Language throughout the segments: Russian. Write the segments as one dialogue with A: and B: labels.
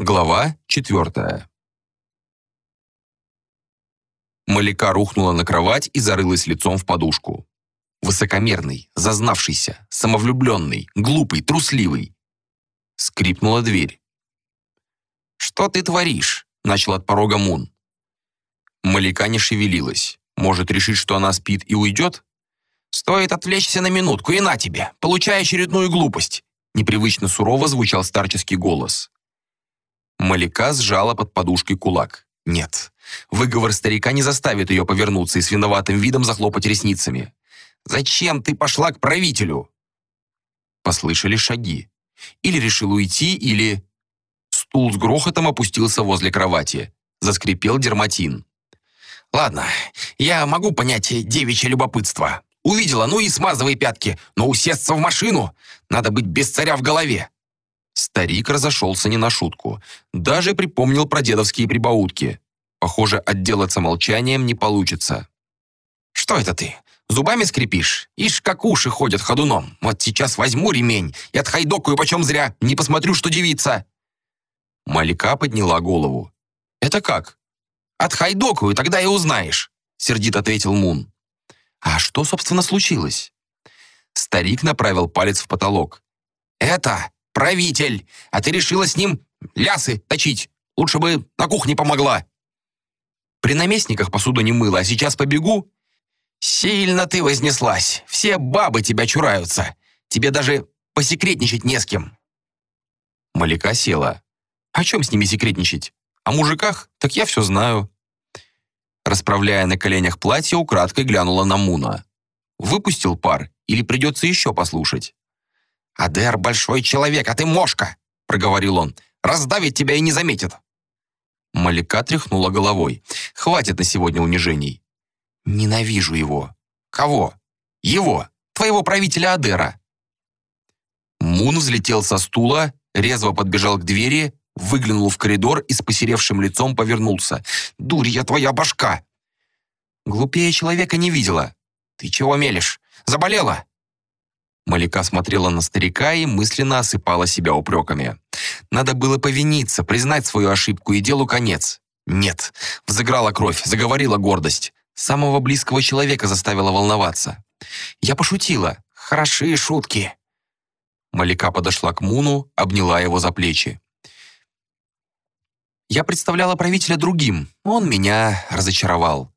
A: Глава четвертая. Маляка рухнула на кровать и зарылась лицом в подушку. Высокомерный, зазнавшийся, самовлюбленный, глупый, трусливый. Скрипнула дверь. «Что ты творишь?» — начал от порога Мун. Маляка не шевелилась. Может, решить, что она спит и уйдет? «Стоит отвлечься на минутку, и на тебе! Получай очередную глупость!» Непривычно сурово звучал старческий голос. Маляка сжала под подушкой кулак. Нет, выговор старика не заставит ее повернуться и с виноватым видом захлопать ресницами. «Зачем ты пошла к правителю?» Послышали шаги. Или решил уйти, или... Стул с грохотом опустился возле кровати. Заскрипел дерматин. «Ладно, я могу понять девичье любопытство. Увидела, ну и смазывай пятки, но усесться в машину надо быть без царя в голове». Старик разошелся не на шутку. Даже припомнил про дедовские прибаутки. Похоже, отделаться молчанием не получится. «Что это ты? Зубами скрипишь? Ишь, как уши ходят ходуном. Вот сейчас возьму ремень и отхайдокаю почем зря. Не посмотрю, что девица». Малика подняла голову. «Это как?» «Отхайдокаю, тогда и узнаешь», — сердито ответил Мун. «А что, собственно, случилось?» Старик направил палец в потолок. «Это правитель, а ты решила с ним лясы точить. Лучше бы на кухне помогла. При наместниках посуду не мыла, а сейчас побегу. Сильно ты вознеслась. Все бабы тебя чураются. Тебе даже посекретничать не с кем. Малика села. О чем с ними секретничать? О мужиках? Так я все знаю. Расправляя на коленях платье, украдкой глянула на Муна. Выпустил пар или придется еще послушать? «Адер большой человек, а ты мошка!» — проговорил он. «Раздавит тебя и не заметит!» Малика тряхнула головой. «Хватит на сегодня унижений!» «Ненавижу его!» «Кого?» «Его! Твоего правителя Адера!» Мун взлетел со стула, резво подбежал к двери, выглянул в коридор и с посеревшим лицом повернулся. «Дурья твоя башка!» «Глупее человека не видела!» «Ты чего мелешь? Заболела?» Малика смотрела на старика и мысленно осыпала себя упреками. Надо было повиниться, признать свою ошибку и делу конец. Нет, взыграла кровь, заговорила гордость. Самого близкого человека заставила волноваться. Я пошутила. Хорошие шутки. Малика подошла к Муну, обняла его за плечи. Я представляла правителя другим, он меня разочаровал.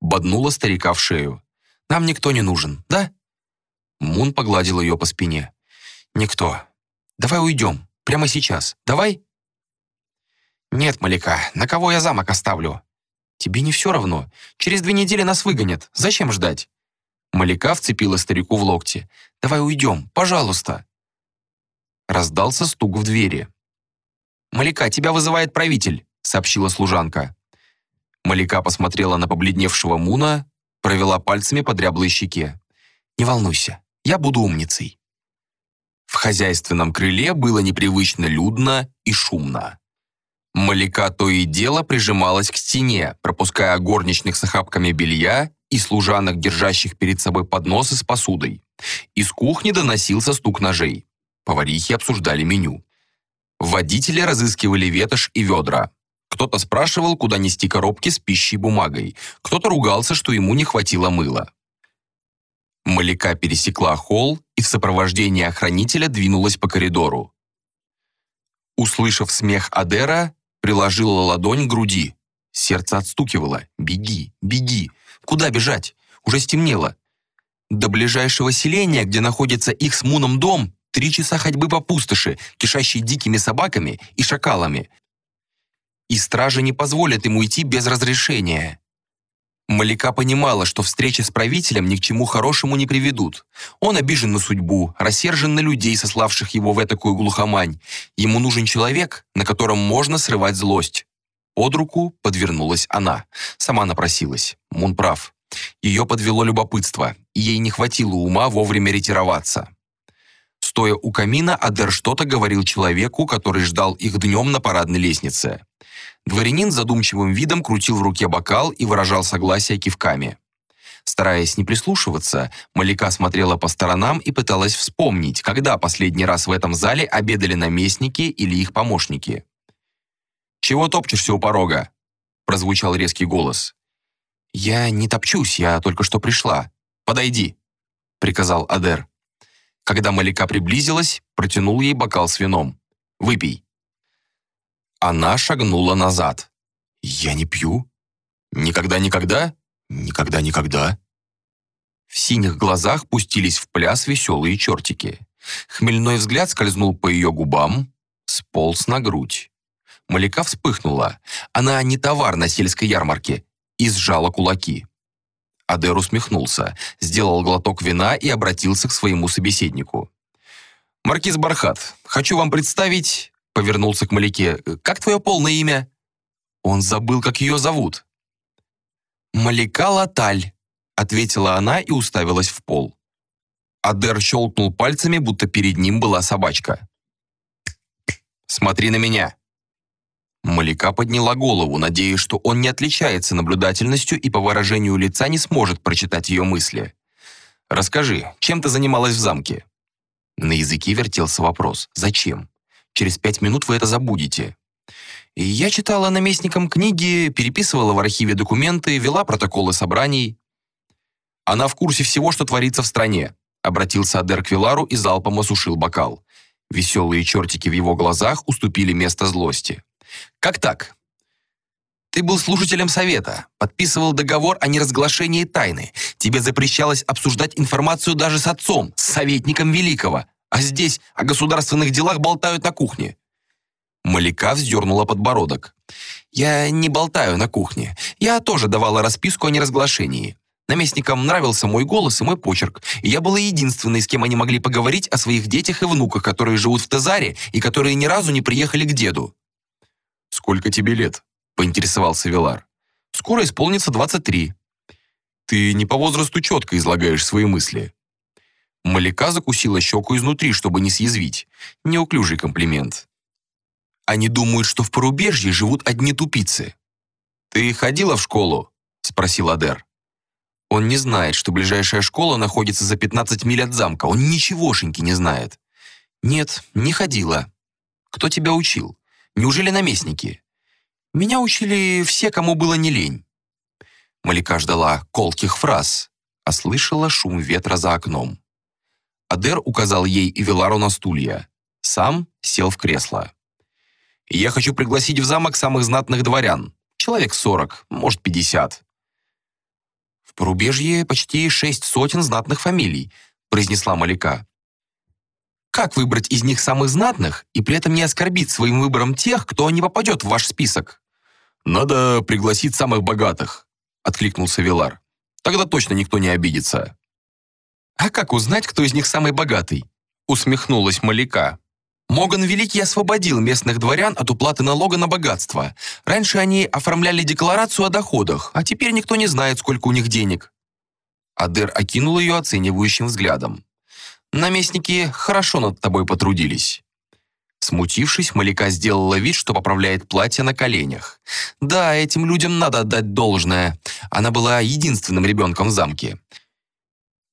A: Боднула старика в шею. Нам никто не нужен, да? Мун погладил ее по спине. «Никто. Давай уйдем. Прямо сейчас. Давай?» «Нет, Маляка, на кого я замок оставлю?» «Тебе не все равно. Через две недели нас выгонят. Зачем ждать?» Маляка вцепила старику в локти. «Давай уйдем, пожалуйста!» Раздался стук в двери. «Маляка, тебя вызывает правитель», — сообщила служанка. Маляка посмотрела на побледневшего Муна, провела пальцами по дряблой щеке. «Не волнуйся, я буду умницей». В хозяйственном крыле было непривычно людно и шумно. Малика то и дело прижималась к стене, пропуская горничных с охапками белья и служанок, держащих перед собой подносы с посудой. Из кухни доносился стук ножей. Поварихи обсуждали меню. Водители разыскивали ветошь и ведра. Кто-то спрашивал, куда нести коробки с пищей и бумагой. Кто-то ругался, что ему не хватило мыла. Маляка пересекла холл и в сопровождении охранителя двинулась по коридору. Услышав смех Адера, приложила ладонь к груди. Сердце отстукивало. «Беги, беги! Куда бежать? Уже стемнело. До ближайшего селения, где находится их с Муном дом, три часа ходьбы по пустоши, кишащей дикими собаками и шакалами. И стражи не позволят ему идти без разрешения. Малика понимала, что встречи с правителем ни к чему хорошему не приведут. Он обижен на судьбу, рассержен на людей, сославших его в этакую глухомань. Ему нужен человек, на котором можно срывать злость. Под руку подвернулась она. Сама напросилась. Мун прав. Ее подвело любопытство, и ей не хватило ума вовремя ретироваться. Стоя у камина, Адер что-то говорил человеку, который ждал их днем на парадной лестнице. Дворянин задумчивым видом крутил в руке бокал и выражал согласие кивками. Стараясь не прислушиваться, Малика смотрела по сторонам и пыталась вспомнить, когда последний раз в этом зале обедали наместники или их помощники. «Чего топчешься у порога?» прозвучал резкий голос. «Я не топчусь, я только что пришла. Подойди», — приказал Адер. Когда Малика приблизилась, протянул ей бокал с вином. «Выпей». Она шагнула назад. «Я не пью. Никогда-никогда? Никогда-никогда». В синих глазах пустились в пляс веселые чертики. Хмельной взгляд скользнул по ее губам, сполз на грудь. Маляка вспыхнула. Она не товар на сельской ярмарке. И сжала кулаки. Адер усмехнулся, сделал глоток вина и обратился к своему собеседнику. «Маркиз Бархат, хочу вам представить...» Повернулся к Маляке. «Как твое полное имя?» Он забыл, как ее зовут. «Маляка Латаль», — ответила она и уставилась в пол. Адер щелкнул пальцами, будто перед ним была собачка. «Смотри на меня!» Малика подняла голову, надеясь, что он не отличается наблюдательностью и по выражению лица не сможет прочитать ее мысли. «Расскажи, чем ты занималась в замке?» На языке вертелся вопрос «Зачем? Через пять минут вы это забудете». Я читала наместникам книги, переписывала в архиве документы, вела протоколы собраний. Она в курсе всего, что творится в стране. Обратился Адер к Вилару и залпом осушил бокал. Веселые чертики в его глазах уступили место злости. Как так? Ты был служителем совета, подписывал договор о неразглашении тайны. Тебе запрещалось обсуждать информацию даже с отцом, с советником Великого. А здесь о государственных делах болтают на кухне. Малика вздернула подбородок. «Я не болтаю на кухне. Я тоже давала расписку о неразглашении. Наместникам нравился мой голос и мой почерк, и я была единственной, с кем они могли поговорить о своих детях и внуках, которые живут в Тезаре и которые ни разу не приехали к деду. «Сколько тебе лет?» — поинтересовался Вилар. «Скоро исполнится 23». «Ты не по возрасту четко излагаешь свои мысли». Маляка закусила щеку изнутри, чтобы не съязвить. Неуклюжий комплимент. «Они думают, что в порубежье живут одни тупицы». «Ты ходила в школу?» — спросил Адер. Он не знает, что ближайшая школа находится за 15 миль от замка. Он ничегошеньки не знает. «Нет, не ходила». «Кто тебя учил?» Неужели наместники? Меня учили все, кому было не лень. Малика ждала колких фраз, а слышала шум ветра за окном. Адер указал ей и Вилару на стулья. Сам сел в кресло. «Я хочу пригласить в замок самых знатных дворян. Человек сорок, может, пятьдесят». «В порубежье почти шесть сотен знатных фамилий», произнесла Малика. Как выбрать из них самых знатных и при этом не оскорбить своим выбором тех, кто не попадет в ваш список? «Надо пригласить самых богатых», — откликнулся Вилар. «Тогда точно никто не обидится». «А как узнать, кто из них самый богатый?» — усмехнулась Маляка. Моган Великий освободил местных дворян от уплаты налога на богатство. Раньше они оформляли декларацию о доходах, а теперь никто не знает, сколько у них денег. Адер окинул ее оценивающим взглядом. Наместники хорошо над тобой потрудились». Смутившись, Малика сделала вид, что поправляет платье на коленях. Да, этим людям надо отдать должное. Она была единственным ребенком в замке.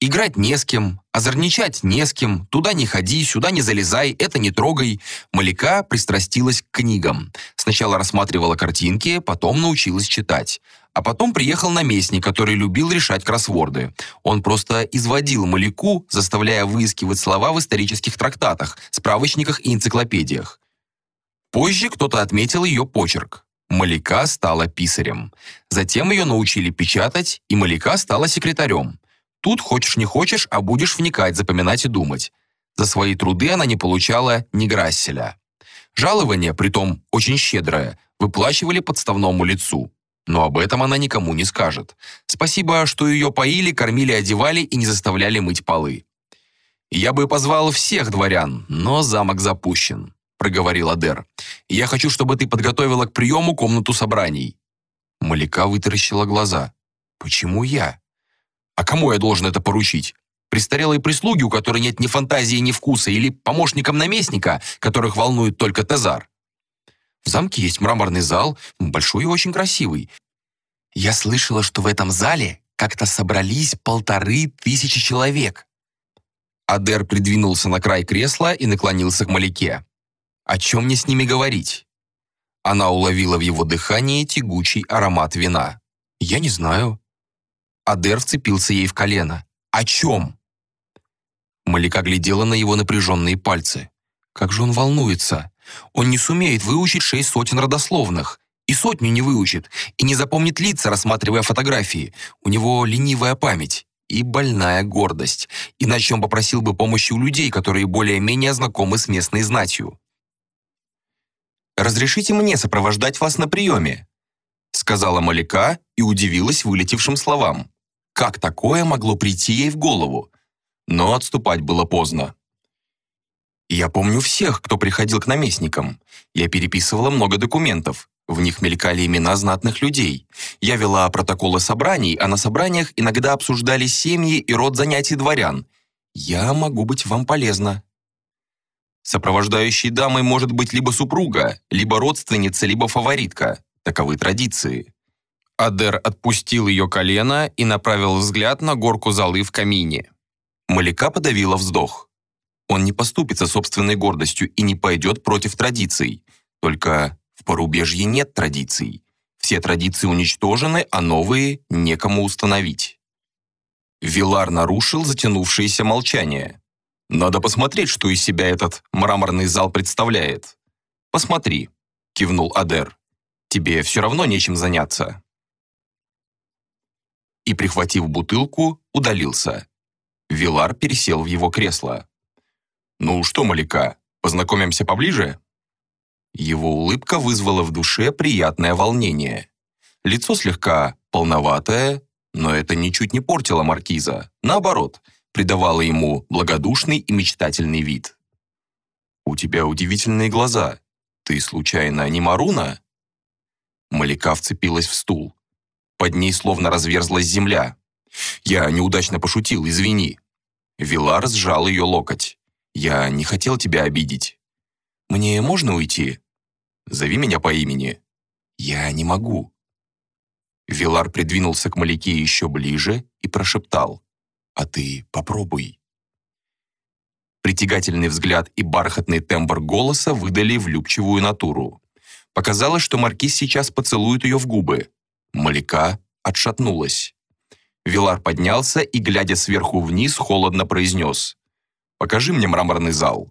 A: Играть не с кем, озорничать не с кем, туда не ходи, сюда не залезай, это не трогай. Малика пристрастилась к книгам. Сначала рассматривала картинки, потом научилась читать. А потом приехал наместник, который любил решать кроссворды. Он просто изводил Маляку, заставляя выискивать слова в исторических трактатах, справочниках и энциклопедиях. Позже кто-то отметил ее почерк. Маляка стала писарем. Затем ее научили печатать, и Маляка стала секретарем. Тут хочешь не хочешь, а будешь вникать, запоминать и думать. За свои труды она не получала ни грасселя. Жалование, притом очень щедрое, выплачивали подставному лицу. Но об этом она никому не скажет. Спасибо, что ее поили, кормили, одевали и не заставляли мыть полы. «Я бы позвал всех дворян, но замок запущен», — проговорил Адер. «Я хочу, чтобы ты подготовила к приему комнату собраний». Маляка вытаращила глаза. «Почему я? А кому я должен это поручить? Престарелой прислуги, у которой нет ни фантазии, ни вкуса, или помощникам наместника, которых волнует только Тезар?» В замке есть мраморный зал, большой и очень красивый. Я слышала, что в этом зале как-то собрались полторы тысячи человек. Адер придвинулся на край кресла и наклонился к Маляке. «О чем мне с ними говорить?» Она уловила в его дыхании тягучий аромат вина. «Я не знаю». Адер вцепился ей в колено. «О чем?» Малика глядела на его напряженные пальцы. Как же он волнуется. Он не сумеет выучить шесть сотен родословных. И сотню не выучит. И не запомнит лица, рассматривая фотографии. У него ленивая память и больная гордость. Иначе он попросил бы помощи у людей, которые более-менее знакомы с местной знатью. «Разрешите мне сопровождать вас на приеме?» сказала Малика и удивилась вылетевшим словам. Как такое могло прийти ей в голову? Но отступать было поздно. Я помню всех, кто приходил к наместникам. Я переписывала много документов. В них мелькали имена знатных людей. Я вела протоколы собраний, а на собраниях иногда обсуждали семьи и род занятий дворян. Я могу быть вам полезна. Сопровождающей дамой может быть либо супруга, либо родственница, либо фаворитка. Таковы традиции. Адер отпустил ее колено и направил взгляд на горку золы в камине. Малика подавила вздох. Он не поступится собственной гордостью и не пойдет против традиций. Только в порубежье нет традиций. Все традиции уничтожены, а новые некому установить. Вилар нарушил затянувшееся молчание. «Надо посмотреть, что из себя этот мраморный зал представляет». «Посмотри», — кивнул Адер. «Тебе все равно нечем заняться». И, прихватив бутылку, удалился. Вилар пересел в его кресло. «Ну что, Малика, познакомимся поближе?» Его улыбка вызвала в душе приятное волнение. Лицо слегка полноватое, но это ничуть не портило маркиза. Наоборот, придавало ему благодушный и мечтательный вид. «У тебя удивительные глаза. Ты, случайно, не Маруна?» Малика вцепилась в стул. Под ней словно разверзлась земля. «Я неудачно пошутил, извини». Вилар сжал ее локоть. «Я не хотел тебя обидеть». «Мне можно уйти?» «Зови меня по имени». «Я не могу». Вилар придвинулся к Маляке еще ближе и прошептал. «А ты попробуй». Притягательный взгляд и бархатный тембр голоса выдали влюбчивую натуру. Показалось, что Маркиз сейчас поцелует ее в губы. Маляка отшатнулась. Вилар поднялся и, глядя сверху вниз, холодно произнес. «Покажи мне мраморный зал».